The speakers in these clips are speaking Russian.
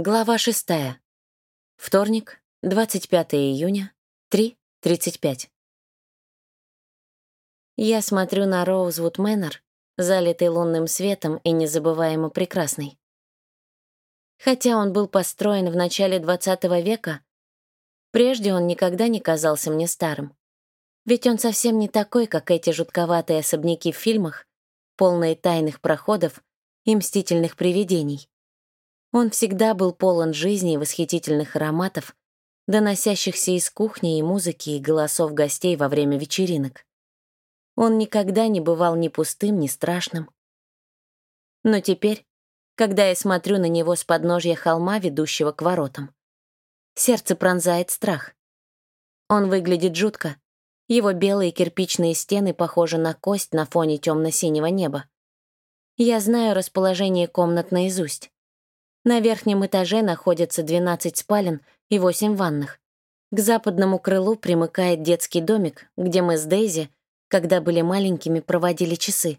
Глава шестая. Вторник, 25 июня, 3.35. Я смотрю на Роузвуд Мэннер, залитый лунным светом и незабываемо прекрасный. Хотя он был построен в начале XX века, прежде он никогда не казался мне старым. Ведь он совсем не такой, как эти жутковатые особняки в фильмах, полные тайных проходов и мстительных привидений. Он всегда был полон жизни и восхитительных ароматов, доносящихся из кухни и музыки и голосов гостей во время вечеринок. Он никогда не бывал ни пустым, ни страшным. Но теперь, когда я смотрю на него с подножья холма, ведущего к воротам, сердце пронзает страх. Он выглядит жутко. Его белые кирпичные стены похожи на кость на фоне темно-синего неба. Я знаю расположение комнат наизусть. На верхнем этаже находятся 12 спален и 8 ванных. К западному крылу примыкает детский домик, где мы с Дейзи, когда были маленькими, проводили часы.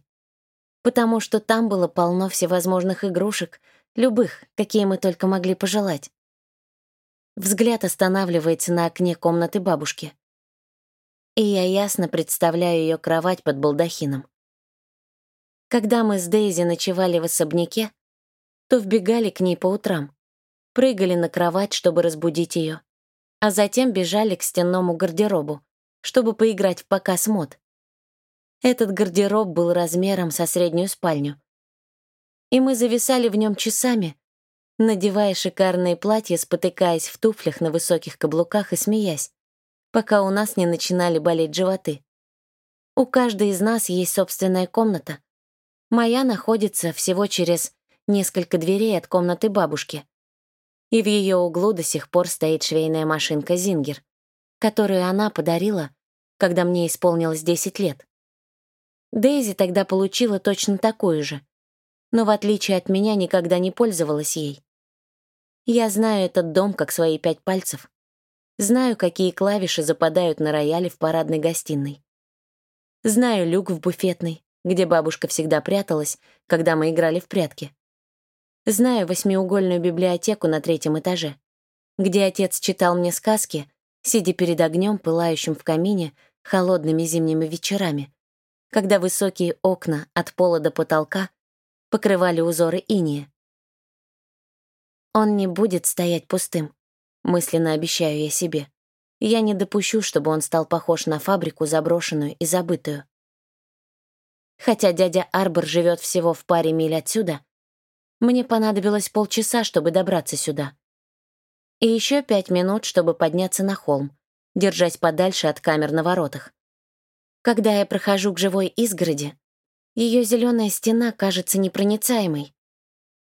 Потому что там было полно всевозможных игрушек, любых, какие мы только могли пожелать. Взгляд останавливается на окне комнаты бабушки. И я ясно представляю ее кровать под балдахином. Когда мы с Дейзи ночевали в особняке, то вбегали к ней по утрам, прыгали на кровать, чтобы разбудить ее, а затем бежали к стенному гардеробу, чтобы поиграть в показ мод. Этот гардероб был размером со среднюю спальню. И мы зависали в нем часами, надевая шикарные платья, спотыкаясь в туфлях на высоких каблуках и смеясь, пока у нас не начинали болеть животы. У каждой из нас есть собственная комната. Моя находится всего через несколько дверей от комнаты бабушки. И в ее углу до сих пор стоит швейная машинка «Зингер», которую она подарила, когда мне исполнилось 10 лет. Дейзи тогда получила точно такую же, но в отличие от меня никогда не пользовалась ей. Я знаю этот дом как свои пять пальцев. Знаю, какие клавиши западают на рояле в парадной гостиной. Знаю люк в буфетной, где бабушка всегда пряталась, когда мы играли в прятки. Знаю восьмиугольную библиотеку на третьем этаже, где отец читал мне сказки, сидя перед огнем, пылающим в камине, холодными зимними вечерами, когда высокие окна от пола до потолка покрывали узоры иния. Он не будет стоять пустым, мысленно обещаю я себе. Я не допущу, чтобы он стал похож на фабрику, заброшенную и забытую. Хотя дядя Арбор живет всего в паре миль отсюда, мне понадобилось полчаса, чтобы добраться сюда. И еще пять минут, чтобы подняться на холм, держась подальше от камер на воротах. Когда я прохожу к живой изгороди, ее зеленая стена кажется непроницаемой.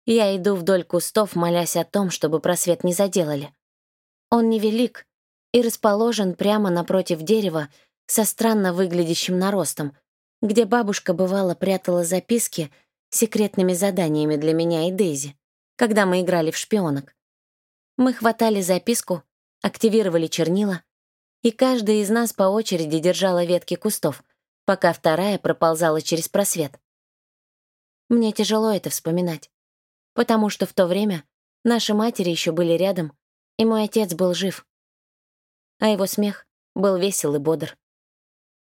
Я иду вдоль кустов, молясь о том, чтобы просвет не заделали. Он невелик и расположен прямо напротив дерева со странно выглядящим наростом, где бабушка бывало прятала записки секретными заданиями для меня и Дейзи, когда мы играли в шпионок. Мы хватали записку, активировали чернила, и каждая из нас по очереди держала ветки кустов, пока вторая проползала через просвет. Мне тяжело это вспоминать, потому что в то время наши матери еще были рядом, и мой отец был жив. А его смех был весел и бодр.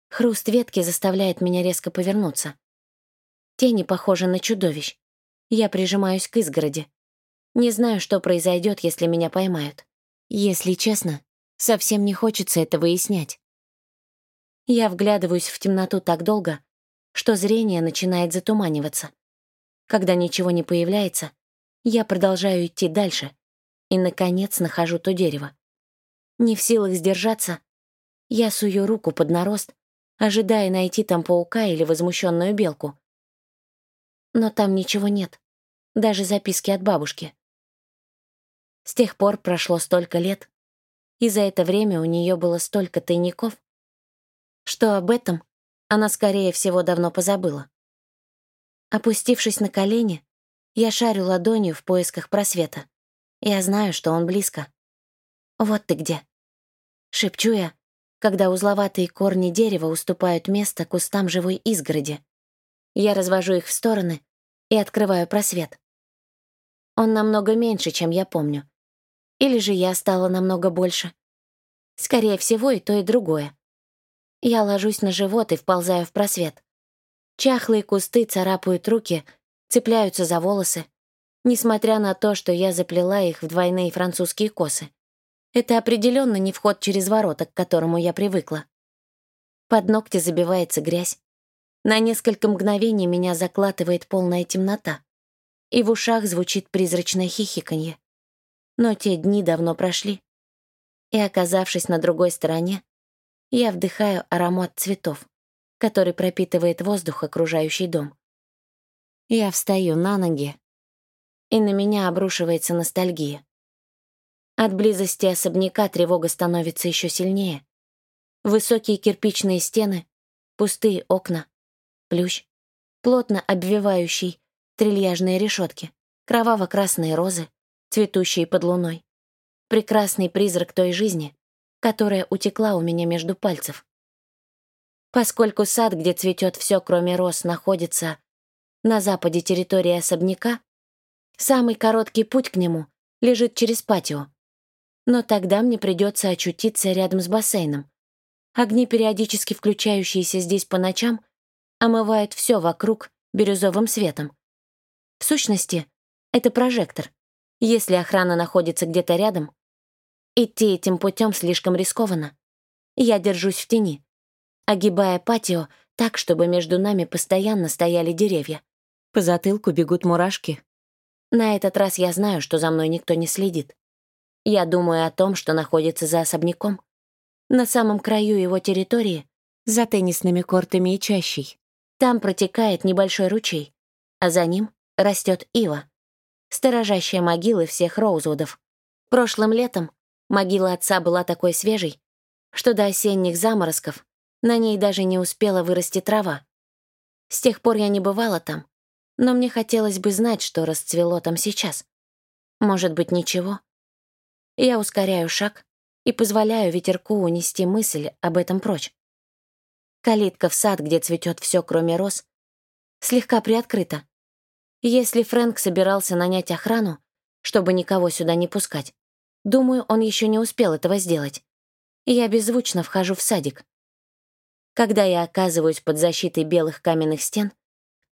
Хруст ветки заставляет меня резко повернуться. Тени похожи на чудовищ. Я прижимаюсь к изгороди. Не знаю, что произойдет, если меня поймают. Если честно, совсем не хочется это выяснять. Я вглядываюсь в темноту так долго, что зрение начинает затуманиваться. Когда ничего не появляется, я продолжаю идти дальше и, наконец, нахожу то дерево. Не в силах сдержаться, я сую руку под нарост, ожидая найти там паука или возмущенную белку. Но там ничего нет, даже записки от бабушки. С тех пор прошло столько лет, и за это время у нее было столько тайников, что об этом она, скорее всего, давно позабыла. Опустившись на колени, я шарю ладонью в поисках просвета. Я знаю, что он близко. «Вот ты где!» Шепчу я, когда узловатые корни дерева уступают место кустам живой изгороди. Я развожу их в стороны и открываю просвет. Он намного меньше, чем я помню. Или же я стала намного больше. Скорее всего, и то, и другое. Я ложусь на живот и вползаю в просвет. Чахлые кусты царапают руки, цепляются за волосы, несмотря на то, что я заплела их в двойные французские косы. Это определенно не вход через ворота, к которому я привыкла. Под ногти забивается грязь. На несколько мгновений меня закладывает полная темнота, и в ушах звучит призрачное хихиканье. Но те дни давно прошли, и, оказавшись на другой стороне, я вдыхаю аромат цветов, который пропитывает воздух, окружающий дом. Я встаю на ноги, и на меня обрушивается ностальгия. От близости особняка тревога становится еще сильнее. Высокие кирпичные стены, пустые окна, плющ, плотно обвивающий трильяжные решетки, кроваво-красные розы, цветущие под луной. Прекрасный призрак той жизни, которая утекла у меня между пальцев. Поскольку сад, где цветет все, кроме роз, находится на западе территории особняка, самый короткий путь к нему лежит через патио, но тогда мне придется очутиться рядом с бассейном. Огни, периодически включающиеся здесь по ночам, омывают все вокруг бирюзовым светом. В сущности, это прожектор. Если охрана находится где-то рядом, идти этим путем слишком рискованно. Я держусь в тени, огибая патио так, чтобы между нами постоянно стояли деревья. По затылку бегут мурашки. На этот раз я знаю, что за мной никто не следит. Я думаю о том, что находится за особняком. На самом краю его территории, за теннисными кортами и чащей. Там протекает небольшой ручей, а за ним растет ива, сторожащая могилы всех Роузвудов. Прошлым летом могила отца была такой свежей, что до осенних заморозков на ней даже не успела вырасти трава. С тех пор я не бывала там, но мне хотелось бы знать, что расцвело там сейчас. Может быть, ничего. Я ускоряю шаг и позволяю ветерку унести мысль об этом прочь. Калитка в сад, где цветет все, кроме роз, слегка приоткрыта. Если Фрэнк собирался нанять охрану, чтобы никого сюда не пускать, думаю, он еще не успел этого сделать. Я беззвучно вхожу в садик. Когда я оказываюсь под защитой белых каменных стен,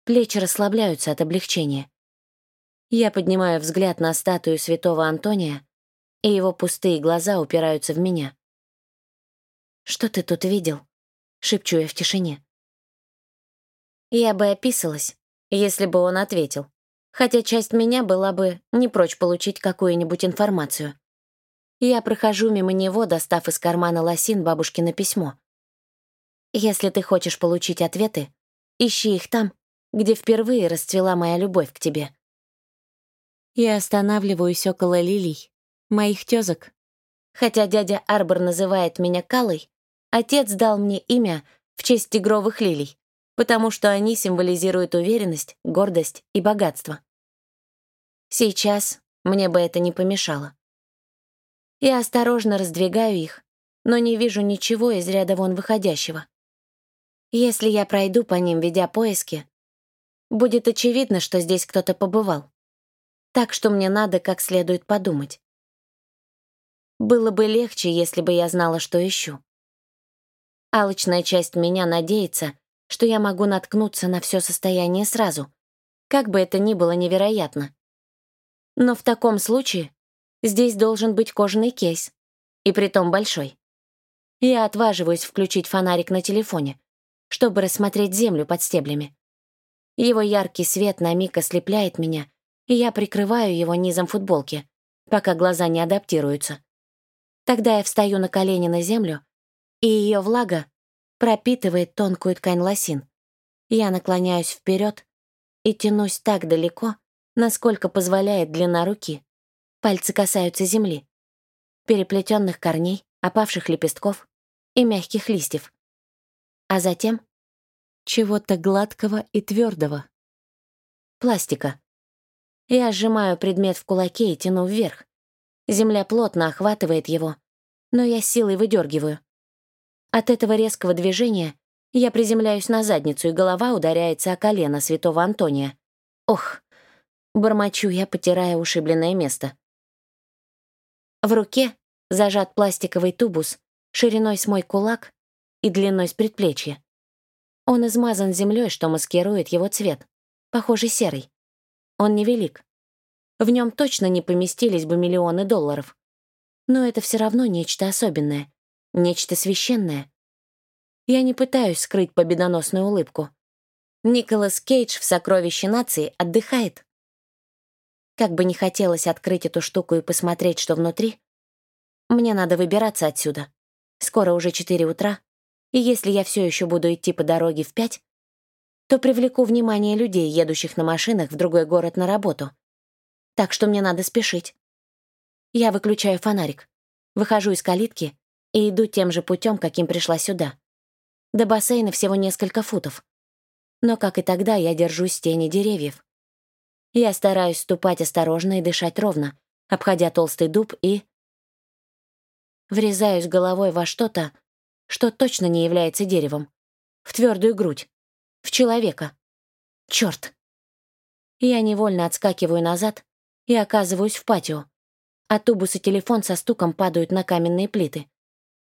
плечи расслабляются от облегчения. Я поднимаю взгляд на статую святого Антония, и его пустые глаза упираются в меня. «Что ты тут видел?» — шепчу я в тишине. Я бы описалась, если бы он ответил, хотя часть меня была бы не прочь получить какую-нибудь информацию. Я прохожу мимо него, достав из кармана лосин бабушкино письмо. «Если ты хочешь получить ответы, ищи их там, где впервые расцвела моя любовь к тебе». Я останавливаюсь около лилий, моих тёзок. Хотя дядя Арбор называет меня Калой, отец дал мне имя в честь тигровых лилий, потому что они символизируют уверенность, гордость и богатство. Сейчас мне бы это не помешало. Я осторожно раздвигаю их, но не вижу ничего из ряда вон выходящего. Если я пройду по ним, ведя поиски, будет очевидно, что здесь кто-то побывал. Так что мне надо как следует подумать. Было бы легче, если бы я знала, что ищу. Алочная часть меня надеется, что я могу наткнуться на все состояние сразу, как бы это ни было невероятно. Но в таком случае здесь должен быть кожаный кейс, и притом большой. Я отваживаюсь включить фонарик на телефоне, чтобы рассмотреть землю под стеблями. Его яркий свет на миг ослепляет меня, и я прикрываю его низом футболки, пока глаза не адаптируются. Тогда я встаю на колени на землю, и ее влага пропитывает тонкую ткань лосин. Я наклоняюсь вперед и тянусь так далеко, насколько позволяет длина руки. Пальцы касаются земли, переплетенных корней, опавших лепестков и мягких листьев. А затем чего-то гладкого и твердого. Пластика. Я сжимаю предмет в кулаке и тяну вверх. Земля плотно охватывает его, но я силой выдергиваю. От этого резкого движения я приземляюсь на задницу, и голова ударяется о колено святого Антония. Ох, Бормочу я, потирая ушибленное место. В руке зажат пластиковый тубус шириной с мой кулак и длиной с предплечья. Он измазан землей, что маскирует его цвет, похожий серый. Он невелик. В нем точно не поместились бы миллионы долларов. Но это все равно нечто особенное, нечто священное. Я не пытаюсь скрыть победоносную улыбку. Николас Кейдж в «Сокровище нации» отдыхает. Как бы не хотелось открыть эту штуку и посмотреть, что внутри, мне надо выбираться отсюда. Скоро уже 4 утра, и если я все еще буду идти по дороге в 5, то привлеку внимание людей, едущих на машинах в другой город на работу. Так что мне надо спешить. Я выключаю фонарик, выхожу из калитки и иду тем же путем, каким пришла сюда. До бассейна всего несколько футов. Но, как и тогда, я держусь тени деревьев. Я стараюсь ступать осторожно и дышать ровно, обходя толстый дуб и... Врезаюсь головой во что-то, что точно не является деревом. В твердую грудь. В человека. Черт! Я невольно отскакиваю назад и оказываюсь в патио. А тубус и телефон со стуком падают на каменные плиты.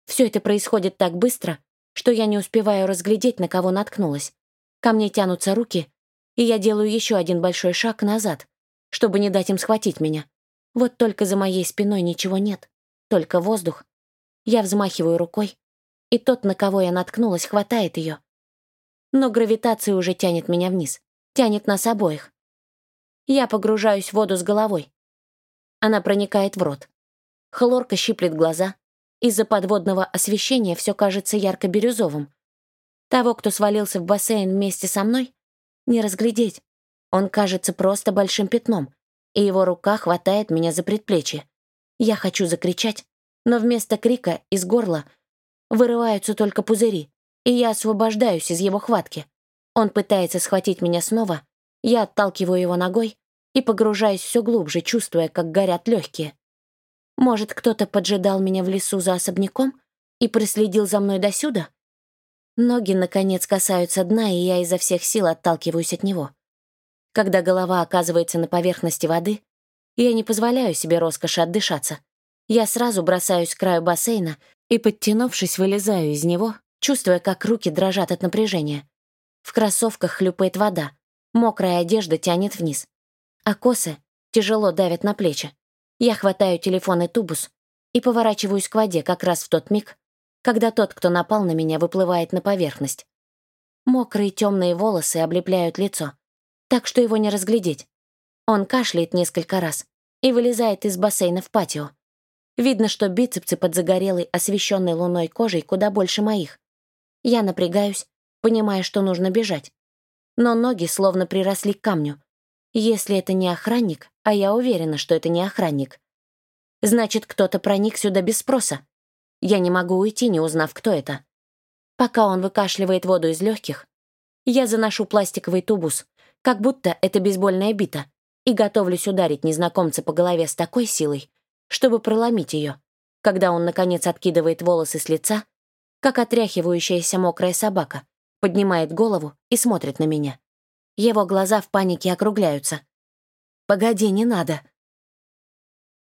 Все это происходит так быстро, что я не успеваю разглядеть, на кого наткнулась. Ко мне тянутся руки, и я делаю еще один большой шаг назад, чтобы не дать им схватить меня. Вот только за моей спиной ничего нет, только воздух я взмахиваю рукой, и тот, на кого я наткнулась, хватает ее. Но гравитация уже тянет меня вниз, тянет нас обоих. Я погружаюсь в воду с головой. Она проникает в рот. Хлорка щиплет глаза. Из-за подводного освещения все кажется ярко-бирюзовым. Того, кто свалился в бассейн вместе со мной, не разглядеть. Он кажется просто большим пятном, и его рука хватает меня за предплечье. Я хочу закричать, но вместо крика из горла вырываются только пузыри, и я освобождаюсь из его хватки. Он пытается схватить меня снова, я отталкиваю его ногой и погружаюсь все глубже, чувствуя, как горят легкие. Может, кто-то поджидал меня в лесу за особняком и проследил за мной досюда? Ноги, наконец, касаются дна, и я изо всех сил отталкиваюсь от него. Когда голова оказывается на поверхности воды, я не позволяю себе роскоши отдышаться. Я сразу бросаюсь к краю бассейна и, подтянувшись, вылезаю из него, чувствуя, как руки дрожат от напряжения. В кроссовках хлюпает вода, мокрая одежда тянет вниз, а косы тяжело давят на плечи. Я хватаю телефон и тубус и поворачиваюсь к воде как раз в тот миг, когда тот, кто напал на меня, выплывает на поверхность. Мокрые темные волосы облепляют лицо, так что его не разглядеть. Он кашляет несколько раз и вылезает из бассейна в патио. Видно, что бицепсы под загорелой, освещенной луной кожей куда больше моих. Я напрягаюсь, понимая, что нужно бежать. Но ноги словно приросли к камню. Если это не охранник, а я уверена, что это не охранник, значит, кто-то проник сюда без спроса. Я не могу уйти, не узнав, кто это. Пока он выкашливает воду из легких, я заношу пластиковый тубус, как будто это бейсбольная бита, и готовлюсь ударить незнакомца по голове с такой силой, чтобы проломить ее, когда он, наконец, откидывает волосы с лица, как отряхивающаяся мокрая собака, поднимает голову и смотрит на меня. Его глаза в панике округляются. «Погоди, не надо».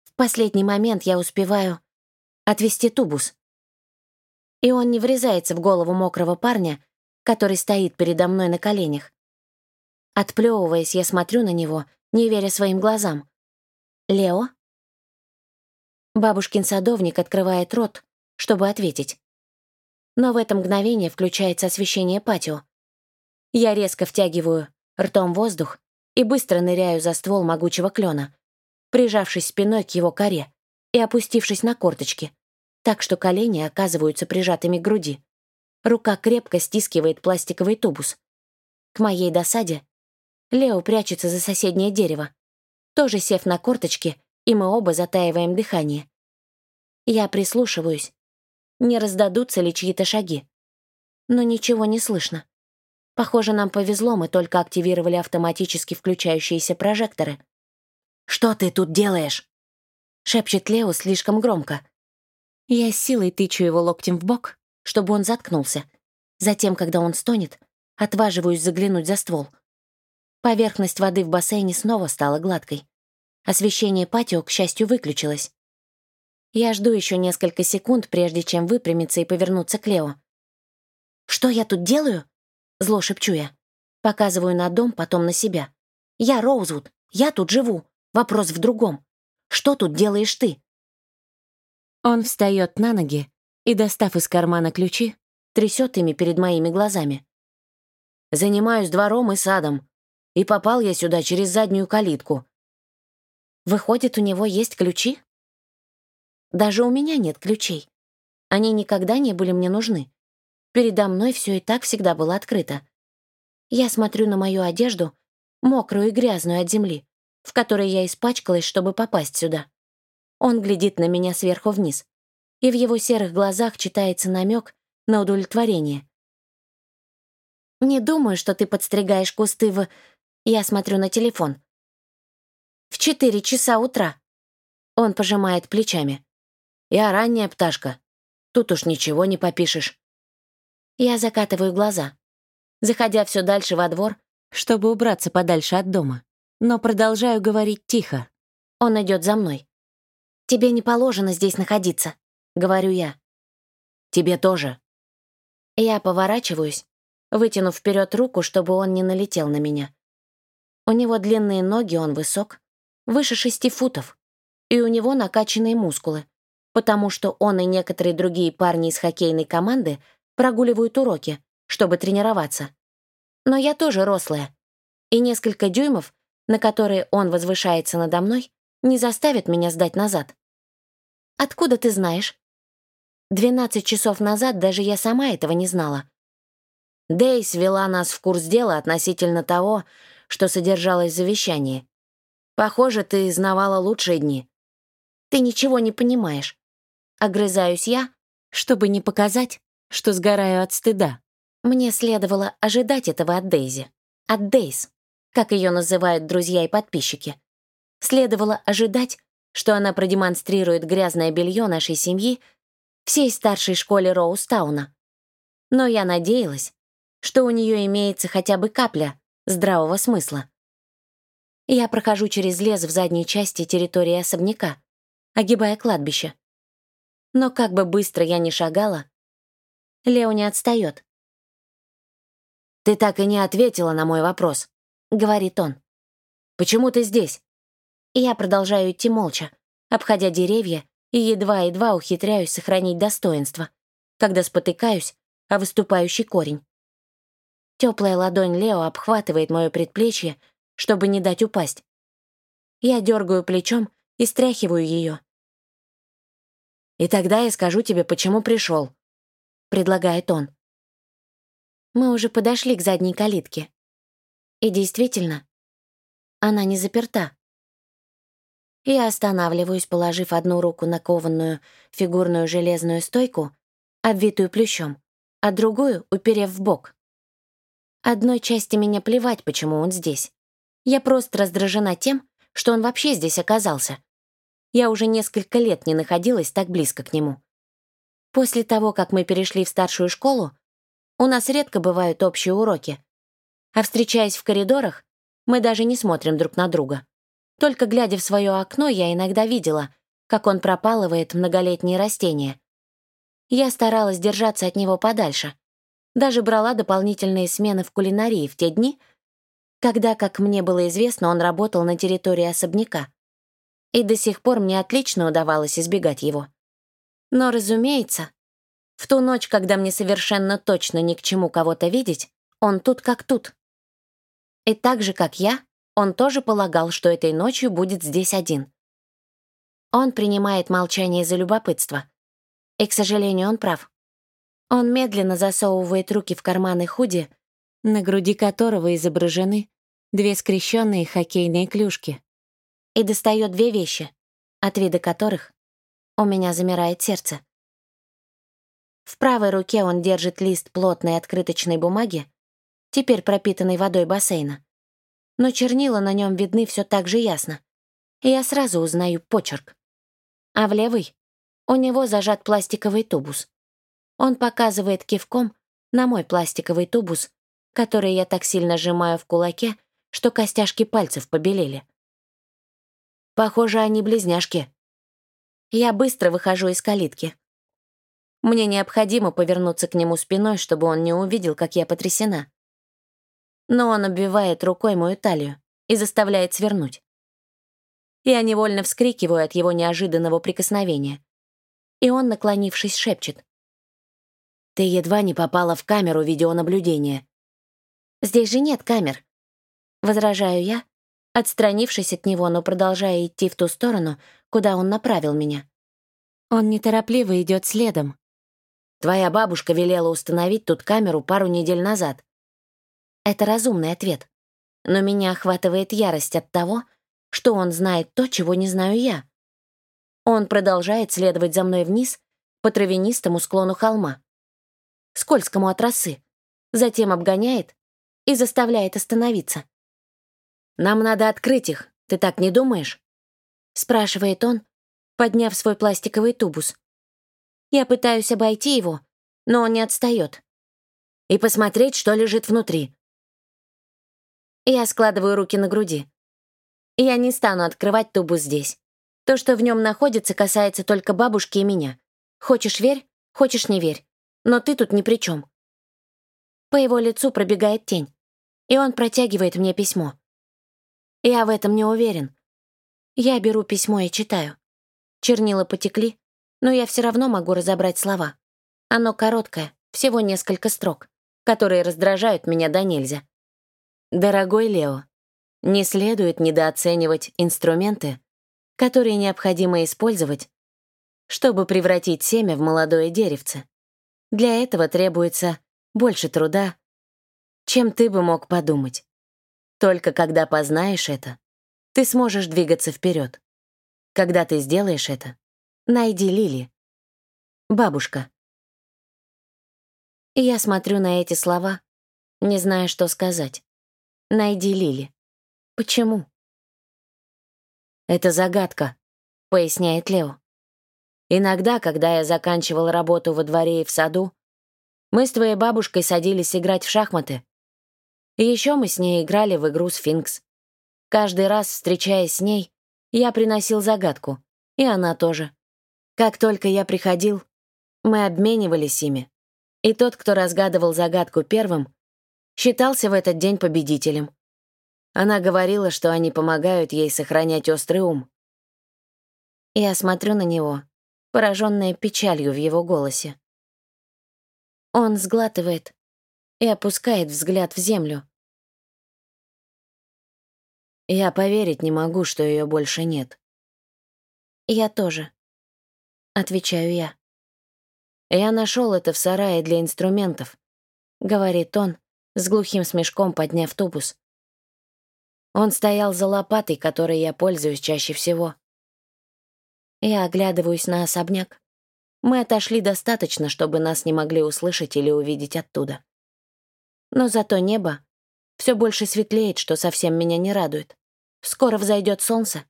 В последний момент я успеваю отвести тубус. И он не врезается в голову мокрого парня, который стоит передо мной на коленях. Отплевываясь, я смотрю на него, не веря своим глазам. «Лео?» Бабушкин садовник открывает рот, чтобы ответить. Но в это мгновение включается освещение патио. Я резко втягиваю ртом воздух и быстро ныряю за ствол могучего клена, прижавшись спиной к его коре и опустившись на корточки, так что колени оказываются прижатыми к груди. Рука крепко стискивает пластиковый тубус. К моей досаде Лео прячется за соседнее дерево, тоже сев на корточки и мы оба затаиваем дыхание. Я прислушиваюсь. Не раздадутся ли чьи-то шаги? Но ничего не слышно. Похоже, нам повезло, мы только активировали автоматически включающиеся прожекторы. «Что ты тут делаешь?» — шепчет Лео слишком громко. Я силой тычу его локтем в бок, чтобы он заткнулся. Затем, когда он стонет, отваживаюсь заглянуть за ствол. Поверхность воды в бассейне снова стала гладкой. Освещение патио, к счастью, выключилось. Я жду еще несколько секунд, прежде чем выпрямиться и повернуться к Лео. «Что я тут делаю?» Зло шепчу я. Показываю на дом, потом на себя. «Я Роузвуд. Я тут живу. Вопрос в другом. Что тут делаешь ты?» Он встает на ноги и, достав из кармана ключи, трясет ими перед моими глазами. «Занимаюсь двором и садом. И попал я сюда через заднюю калитку. Выходит, у него есть ключи? Даже у меня нет ключей. Они никогда не были мне нужны. Передо мной все и так всегда было открыто. Я смотрю на мою одежду, мокрую и грязную от земли, в которой я испачкалась, чтобы попасть сюда. Он глядит на меня сверху вниз, и в его серых глазах читается намек на удовлетворение. «Не думаю, что ты подстригаешь кусты в...» Я смотрю на телефон. «В четыре часа утра». Он пожимает плечами. «Я ранняя пташка. Тут уж ничего не попишешь». Я закатываю глаза, заходя все дальше во двор, чтобы убраться подальше от дома. Но продолжаю говорить тихо. Он идет за мной. «Тебе не положено здесь находиться», — говорю я. «Тебе тоже». Я поворачиваюсь, вытянув вперед руку, чтобы он не налетел на меня. У него длинные ноги, он высок, выше шести футов, и у него накачанные мускулы, потому что он и некоторые другие парни из хоккейной команды прогуливают уроки, чтобы тренироваться. Но я тоже рослая, и несколько дюймов, на которые он возвышается надо мной, не заставят меня сдать назад. Откуда ты знаешь? Двенадцать часов назад даже я сама этого не знала. Дейс вела нас в курс дела относительно того, что содержалось в завещании. Похоже, ты знавала лучшие дни. Ты ничего не понимаешь. Огрызаюсь я, чтобы не показать, что сгораю от стыда. Мне следовало ожидать этого от Дейзи. От Дейс, как ее называют друзья и подписчики. Следовало ожидать, что она продемонстрирует грязное белье нашей семьи всей старшей школе Роустауна. Но я надеялась, что у нее имеется хотя бы капля здравого смысла. Я прохожу через лес в задней части территории особняка, огибая кладбище. Но как бы быстро я ни шагала, Лео не отстает. «Ты так и не ответила на мой вопрос», — говорит он. «Почему ты здесь?» Я продолжаю идти молча, обходя деревья, и едва-едва ухитряюсь сохранить достоинство, когда спотыкаюсь о выступающий корень. Теплая ладонь Лео обхватывает мое предплечье, чтобы не дать упасть. Я дергаю плечом и стряхиваю ее. «И тогда я скажу тебе, почему пришел», — предлагает он. Мы уже подошли к задней калитке. И действительно, она не заперта. Я останавливаюсь, положив одну руку на кованную фигурную железную стойку, обвитую плющом, а другую уперев в бок. Одной части меня плевать, почему он здесь. Я просто раздражена тем, что он вообще здесь оказался. Я уже несколько лет не находилась так близко к нему. После того, как мы перешли в старшую школу, у нас редко бывают общие уроки. А встречаясь в коридорах, мы даже не смотрим друг на друга. Только глядя в свое окно, я иногда видела, как он пропалывает многолетние растения. Я старалась держаться от него подальше. Даже брала дополнительные смены в кулинарии в те дни, когда, как мне было известно, он работал на территории особняка. И до сих пор мне отлично удавалось избегать его. Но, разумеется, в ту ночь, когда мне совершенно точно ни к чему кого-то видеть, он тут как тут. И так же, как я, он тоже полагал, что этой ночью будет здесь один. Он принимает молчание за любопытство. И, к сожалению, он прав. Он медленно засовывает руки в карманы худи, на груди которого изображены две скрещенные хоккейные клюшки, и достает две вещи, от вида которых у меня замирает сердце. В правой руке он держит лист плотной открыточной бумаги, теперь пропитанной водой бассейна но чернила на нем видны все так же ясно. Я сразу узнаю почерк. А в левый у него зажат пластиковый тубус. Он показывает кивком на мой пластиковый тубус, который я так сильно сжимаю в кулаке, что костяшки пальцев побелели. Похоже, они близняшки. Я быстро выхожу из калитки. Мне необходимо повернуться к нему спиной, чтобы он не увидел, как я потрясена. Но он обвивает рукой мою талию и заставляет свернуть. Я невольно вскрикиваю от его неожиданного прикосновения. И он, наклонившись, шепчет. «Ты едва не попала в камеру видеонаблюдения». «Здесь же нет камер», — возражаю я, отстранившись от него, но продолжая идти в ту сторону, куда он направил меня. Он неторопливо идет следом, Твоя бабушка велела установить тут камеру пару недель назад. Это разумный ответ. Но меня охватывает ярость от того, что он знает то, чего не знаю я. Он продолжает следовать за мной вниз по травянистому склону холма. Скользкому от росы. Затем обгоняет и заставляет остановиться. «Нам надо открыть их, ты так не думаешь?» Спрашивает он, подняв свой пластиковый тубус. Я пытаюсь обойти его, но он не отстает. И посмотреть, что лежит внутри. Я складываю руки на груди. Я не стану открывать тубу здесь. То, что в нем находится, касается только бабушки и меня. Хочешь — верь, хочешь — не верь. Но ты тут ни при чем. По его лицу пробегает тень, и он протягивает мне письмо. Я в этом не уверен. Я беру письмо и читаю. Чернила потекли, но я все равно могу разобрать слова. Оно короткое, всего несколько строк, которые раздражают меня до нельзя. Дорогой Лео, не следует недооценивать инструменты, которые необходимо использовать, чтобы превратить семя в молодое деревце. Для этого требуется больше труда, чем ты бы мог подумать. Только когда познаешь это, ты сможешь двигаться вперед. Когда ты сделаешь это, Найди Лили. Бабушка. Я смотрю на эти слова, не зная, что сказать. Найди Лили. Почему? Это загадка, поясняет Лео. Иногда, когда я заканчивал работу во дворе и в саду, мы с твоей бабушкой садились играть в шахматы. И еще мы с ней играли в игру «Сфинкс». Каждый раз, встречаясь с ней, я приносил загадку, и она тоже. Как только я приходил, мы обменивались ими, и тот, кто разгадывал загадку первым, считался в этот день победителем. Она говорила, что они помогают ей сохранять острый ум. Я смотрю на него, пораженная печалью в его голосе. Он сглатывает и опускает взгляд в землю. Я поверить не могу, что ее больше нет. Я тоже отвечаю я. «Я нашел это в сарае для инструментов», — говорит он, с глухим смешком подняв тубус. Он стоял за лопатой, которой я пользуюсь чаще всего. Я оглядываюсь на особняк. Мы отошли достаточно, чтобы нас не могли услышать или увидеть оттуда. Но зато небо все больше светлеет, что совсем меня не радует. Скоро взойдет солнце.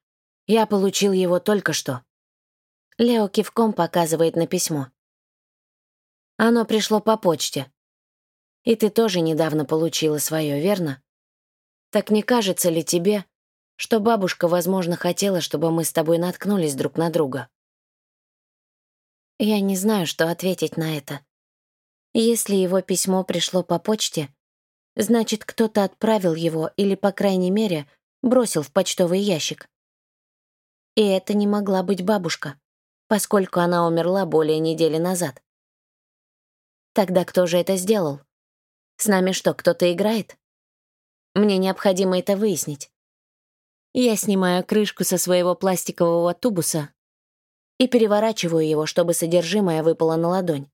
Я получил его только что. Лео кивком показывает на письмо. Оно пришло по почте. И ты тоже недавно получила свое, верно? Так не кажется ли тебе, что бабушка, возможно, хотела, чтобы мы с тобой наткнулись друг на друга? Я не знаю, что ответить на это. Если его письмо пришло по почте, значит, кто-то отправил его или, по крайней мере, бросил в почтовый ящик. И это не могла быть бабушка поскольку она умерла более недели назад. Тогда кто же это сделал? С нами что, кто-то играет? Мне необходимо это выяснить. Я снимаю крышку со своего пластикового тубуса и переворачиваю его, чтобы содержимое выпало на ладонь.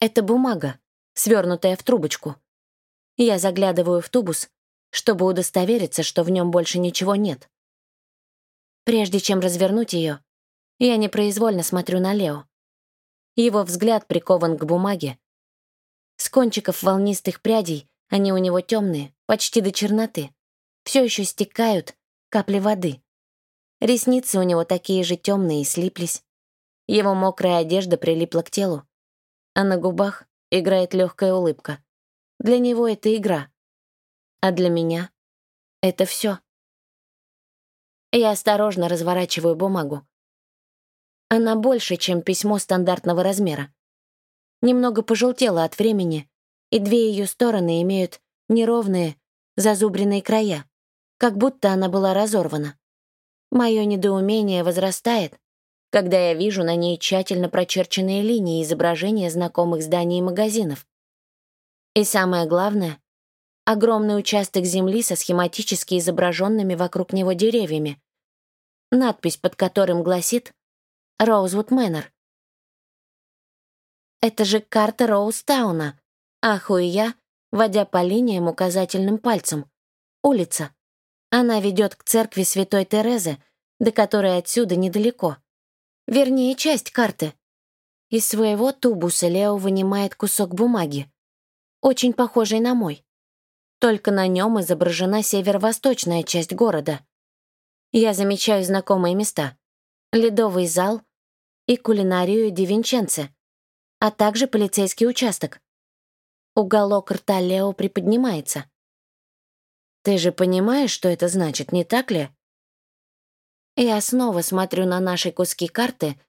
Это бумага, свернутая в трубочку. Я заглядываю в тубус, чтобы удостовериться, что в нем больше ничего нет. Прежде чем развернуть ее, я непроизвольно смотрю на Лео. Его взгляд прикован к бумаге. С кончиков волнистых прядей они у него темные, почти до черноты. Все еще стекают капли воды. Ресницы у него такие же темные и слиплись. Его мокрая одежда прилипла к телу, а на губах играет легкая улыбка. Для него это игра, а для меня Это все. Я осторожно разворачиваю бумагу. Она больше, чем письмо стандартного размера. Немного пожелтела от времени, и две ее стороны имеют неровные, зазубренные края, как будто она была разорвана. Мое недоумение возрастает, когда я вижу на ней тщательно прочерченные линии изображения знакомых зданий и магазинов. И самое главное — огромный участок земли со схематически изображенными вокруг него деревьями, надпись под которым гласит «Роузвуд Мэннер». Это же карта Роустауна, ахую я, водя по линиям указательным пальцем. Улица. Она ведет к церкви Святой Терезы, до которой отсюда недалеко. Вернее, часть карты. Из своего тубуса Лео вынимает кусок бумаги, очень похожий на мой. Только на нем изображена северо-восточная часть города. Я замечаю знакомые места. Ледовый зал и кулинарию Ди Винченце, а также полицейский участок. Уголок рта Лео приподнимается. «Ты же понимаешь, что это значит, не так ли?» Я снова смотрю на наши куски карты,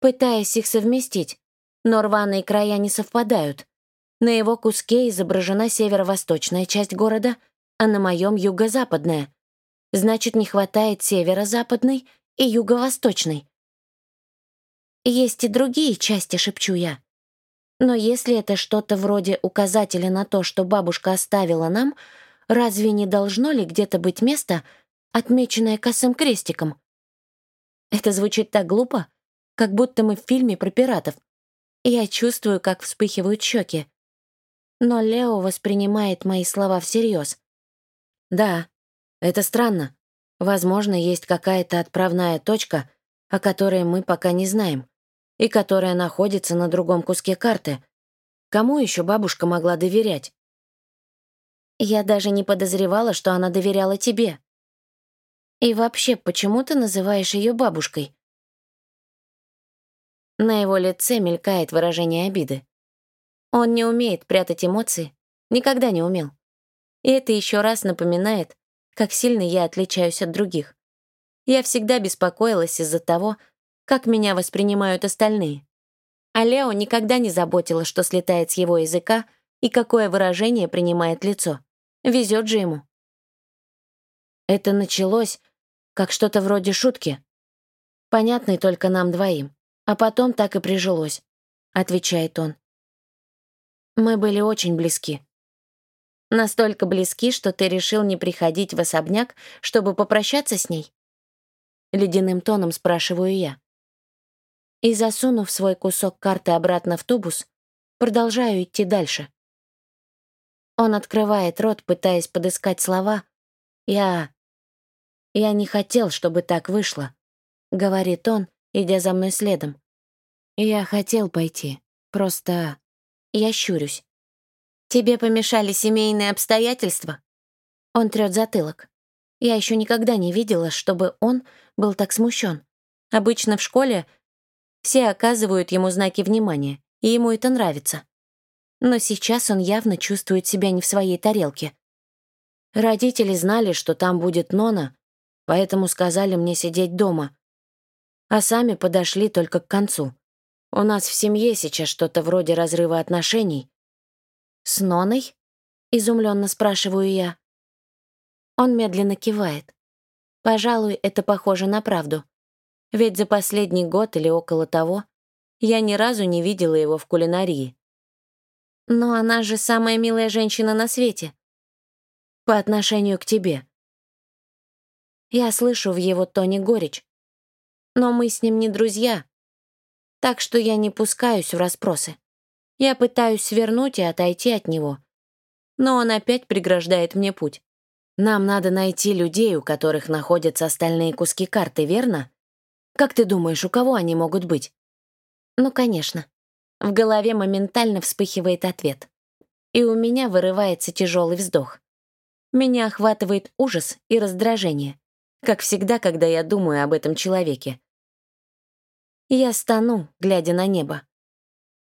пытаясь их совместить, но рваные края не совпадают. На его куске изображена северо-восточная часть города, а на моем — юго-западная. Значит, не хватает северо-западной и юго-восточной. Есть и другие части, шепчу я. Но если это что-то вроде указателя на то, что бабушка оставила нам, разве не должно ли где-то быть место, отмеченное косым крестиком? Это звучит так глупо, как будто мы в фильме про пиратов. Я чувствую, как вспыхивают щеки. Но Лео воспринимает мои слова всерьез. Да, это странно. Возможно, есть какая-то отправная точка, о которой мы пока не знаем, и которая находится на другом куске карты. Кому еще бабушка могла доверять? Я даже не подозревала, что она доверяла тебе. И вообще, почему ты называешь ее бабушкой? На его лице мелькает выражение обиды. Он не умеет прятать эмоции, никогда не умел. И это еще раз напоминает, как сильно я отличаюсь от других. Я всегда беспокоилась из-за того, как меня воспринимают остальные. А Лео никогда не заботила, что слетает с его языка и какое выражение принимает лицо. Везет же ему. Это началось, как что-то вроде шутки. Понятной только нам двоим. А потом так и прижилось, — отвечает он. Мы были очень близки. Настолько близки, что ты решил не приходить в особняк, чтобы попрощаться с ней? Ледяным тоном спрашиваю я. И засунув свой кусок карты обратно в тубус, продолжаю идти дальше. Он открывает рот, пытаясь подыскать слова. Я «Я не хотел, чтобы так вышло», — говорит он, идя за мной следом. «Я хотел пойти, просто я щурюсь. Тебе помешали семейные обстоятельства?» Он трёт затылок. Я еще никогда не видела, чтобы он был так смущен. Обычно в школе все оказывают ему знаки внимания, и ему это нравится. Но сейчас он явно чувствует себя не в своей тарелке. Родители знали, что там будет Нона, поэтому сказали мне сидеть дома. А сами подошли только к концу. У нас в семье сейчас что-то вроде разрыва отношений. «С Ноной?» — изумленно спрашиваю я. Он медленно кивает. Пожалуй, это похоже на правду. Ведь за последний год или около того я ни разу не видела его в кулинарии. Но она же самая милая женщина на свете. По отношению к тебе. Я слышу в его тоне горечь. Но мы с ним не друзья, так что я не пускаюсь в расспросы. Я пытаюсь свернуть и отойти от него. Но он опять преграждает мне путь. Нам надо найти людей, у которых находятся остальные куски карты, верно? Как ты думаешь, у кого они могут быть? Ну, конечно. В голове моментально вспыхивает ответ. И у меня вырывается тяжелый вздох. Меня охватывает ужас и раздражение как всегда, когда я думаю об этом человеке. Я стану, глядя на небо.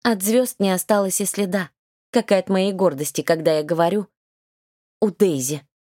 От звезд не осталось и следа, как и от моей гордости, когда я говорю «У Дейзи».